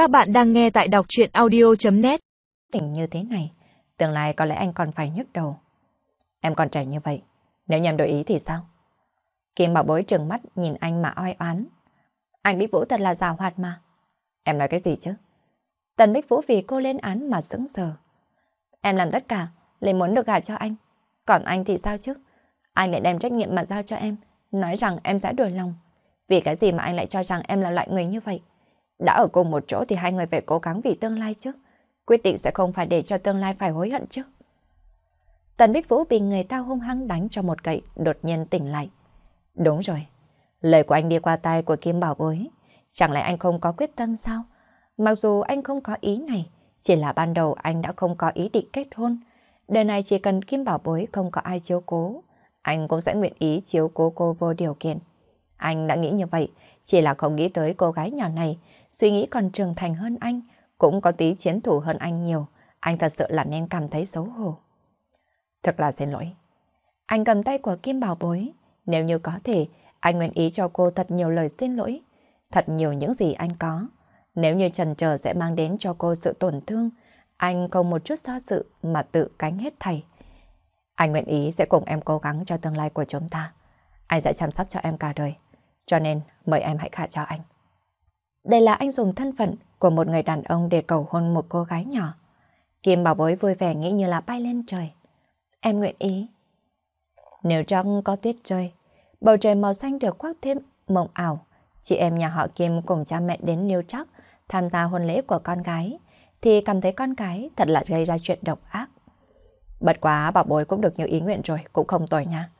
Các bạn đang nghe tại đọc chuyện audio.net Tình như thế này, tương lai có lẽ anh còn phải nhức đầu. Em còn trẻ như vậy, nếu nhầm đổi ý thì sao? Kim bảo bối trừng mắt nhìn anh mà oai oán. Anh Bích Vũ thật là giàu hoạt mà. Em nói cái gì chứ? Tần Bích Vũ vì cô lên án mà sững sờ. Em làm tất cả, lấy muốn được gả cho anh. Còn anh thì sao chứ? Anh lại đem trách nhiệm mà giao cho em, nói rằng em sẽ đổi lòng. Vì cái gì mà anh lại cho rằng em là loại người như vậy? Đã ở cùng một chỗ thì hai người phải cố gắng vì tương lai chứ. Quyết định sẽ không phải để cho tương lai phải hối hận chứ. Tần Bích Vũ bị người ta hung hăng đánh cho một cậy, đột nhiên tỉnh lại. Đúng rồi, lời của anh đi qua tay của Kim Bảo Bối. Chẳng lẽ anh không có quyết tâm sao? Mặc dù anh không có ý này, chỉ là ban đầu anh đã không có ý định kết hôn. Đời này chỉ cần Kim Bảo Bối không có ai chiếu cố, anh cũng sẽ nguyện ý chiếu cố cô vô điều kiện. Anh đã nghĩ như vậy, chỉ là không nghĩ tới cô gái nhỏ này, suy nghĩ còn trưởng thành hơn anh, cũng có tí chiến thủ hơn anh nhiều. Anh thật sự là nên cảm thấy xấu hổ. Thật là xin lỗi. Anh cầm tay của Kim Bảo Bối. Nếu như có thể, anh nguyện ý cho cô thật nhiều lời xin lỗi. Thật nhiều những gì anh có. Nếu như trần chờ sẽ mang đến cho cô sự tổn thương, anh không một chút do dự mà tự cánh hết thầy. Anh nguyện ý sẽ cùng em cố gắng cho tương lai của chúng ta. Anh sẽ chăm sóc cho em cả đời. Cho nên mời em hãy gả cho anh. Đây là anh dùng thân phận của một người đàn ông để cầu hôn một cô gái nhỏ. Kim bảo bối vui vẻ nghĩ như là bay lên trời. Em nguyện ý. Nếu trong có tuyết rơi, bầu trời màu xanh được khoác thêm mộng ảo, chị em nhà họ Kim cùng cha mẹ đến New York tham gia hôn lễ của con gái, thì cảm thấy con gái thật là gây ra chuyện độc ác. Bật quá bảo bối cũng được như ý nguyện rồi, cũng không tồi nha.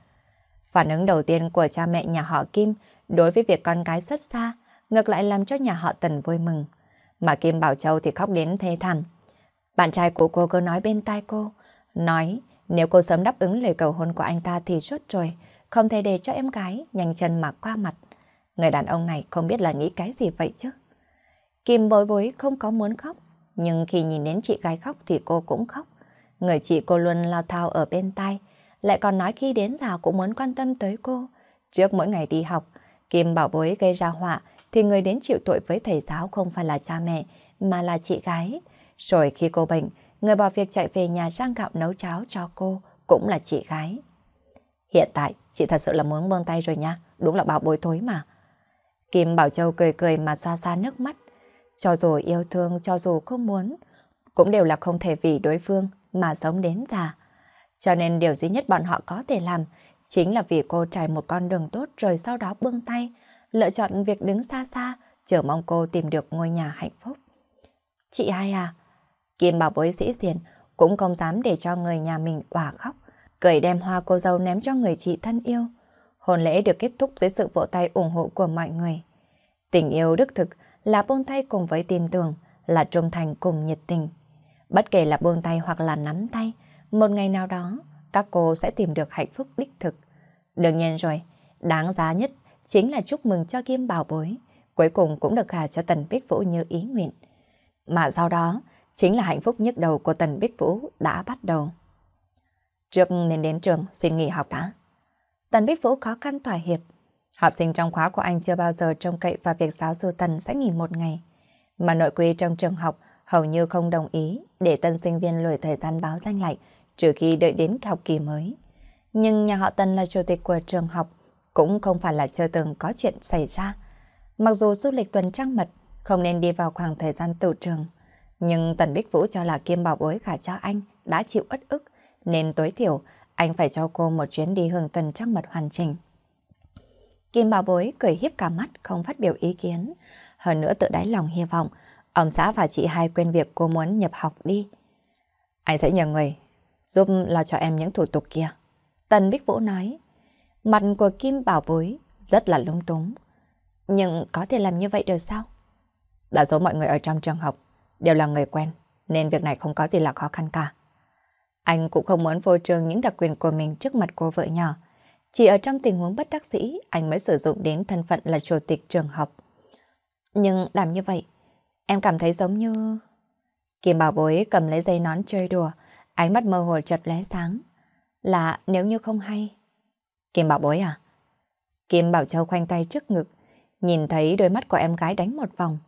Phản ứng đầu tiên của cha mẹ nhà họ Kim đối với việc con gái xuất xa, ngược lại làm cho nhà họ Tần vui mừng. Mà Kim Bảo Châu thì khóc đến thê thảm. Bạn trai của cô cứ nói bên tai cô, nói nếu cô sớm đáp ứng lời cầu hôn của anh ta thì rốt rồi, không thể để cho em gái nhanh chân mà qua mặt. Người đàn ông này không biết là nghĩ cái gì vậy chứ. Kim bối bối không có muốn khóc, nhưng khi nhìn đến chị gái khóc thì cô cũng khóc. Người chị cô luôn lao thao ở bên tai, lại còn nói khi đến già cũng muốn quan tâm tới cô. Trước mỗi ngày đi học, Kim bảo bối gây ra họa thì người đến chịu tội với thầy giáo không phải là cha mẹ mà là chị gái. Rồi khi cô bệnh, người bỏ việc chạy về nhà rang gạo nấu cháo cho cô cũng là chị gái. Hiện tại, chị thật sự là muốn buông tay rồi nha, đúng là bảo bối thối mà. Kim Bảo Châu cười cười mà xoa xoa nước mắt. Cho dù yêu thương, cho dù không muốn, cũng đều là không thể vì đối phương mà sống đến già. Cho nên điều duy nhất bọn họ có thể làm chính là vì cô trải một con đường tốt rồi sau đó buông tay, lựa chọn việc đứng xa xa, chờ mong cô tìm được ngôi nhà hạnh phúc. Chị hai à, Kim bảo bối sĩ diền cũng không dám để cho người nhà mình òa khóc, cười đem hoa cô dâu ném cho người chị thân yêu. Hôn lễ được kết thúc dưới sự vỗ tay ủng hộ của mọi người. Tình yêu đức thực là buông tay cùng với tin tưởng, là trung thành cùng nhiệt tình. Bất kể là buông tay hoặc là nắm tay, một ngày nào đó, các cô sẽ tìm được hạnh phúc đích thực. Đương nhiên rồi, đáng giá nhất chính là chúc mừng cho Kim Bảo Bối, cuối cùng cũng được gả cho Tần Bích Vũ như ý nguyện. Mà sau đó, chính là hạnh phúc nhất đầu của Tần Bích Vũ đã bắt đầu. Trước nên đến trường xin nghỉ học đã. Tần Bích Vũ khó khăn thỏa hiệp. Học sinh trong khóa của anh chưa bao giờ trông cậy vào việc giáo sư Tần sẽ nghỉ một ngày. Mà nội quy trong trường học hầu như không đồng ý để tân sinh viên lùi thời gian báo danh lại trừ khi đợi đến học kỳ mới. Nhưng nhà họ Tần là chủ tịch của trường học cũng không phải là chưa từng có chuyện xảy ra. Mặc dù du lịch tuần trăng mật không nên đi vào khoảng thời gian tự trường, nhưng Tần Bích Vũ cho là Kim Bảo Bối gả cho anh đã chịu ất ức, nên tối thiểu anh phải cho cô một chuyến đi hưởng tuần trăng mật hoàn chỉnh. Kim Bảo Bối cười hiếp cả mắt không phát biểu ý kiến, hơn nữa tự đáy lòng hy vọng ông xã và chị hai quên việc cô muốn nhập học đi. Anh sẽ nhờ người giúp lo cho em những thủ tục kia. Tần Bích Vũ nói, mặt của Kim Bảo Bối rất là lung túng. Nhưng có thể làm như vậy được sao? Đa số mọi người ở trong trường học đều là người quen, nên việc này không có gì là khó khăn cả. Anh cũng không muốn phô trương những đặc quyền của mình trước mặt cô vợ nhỏ. Chỉ ở trong tình huống bất đắc dĩ, anh mới sử dụng đến thân phận là chủ tịch trường học. Nhưng làm như vậy, em cảm thấy giống như... Kim bảo bối cầm lấy dây nón chơi đùa, ánh mắt mơ hồ chợt lóe sáng. Là nếu như không hay. Kim bảo bối à? Kim Bảo Châu khoanh tay trước ngực, nhìn thấy đôi mắt của em gái đánh một vòng.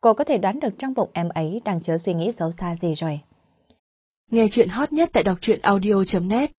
cô có thể đoán được trong bụng em ấy đang chứa suy nghĩ xấu xa gì rồi. Nghe chuyện hot nhất tại đọc truyện audio.net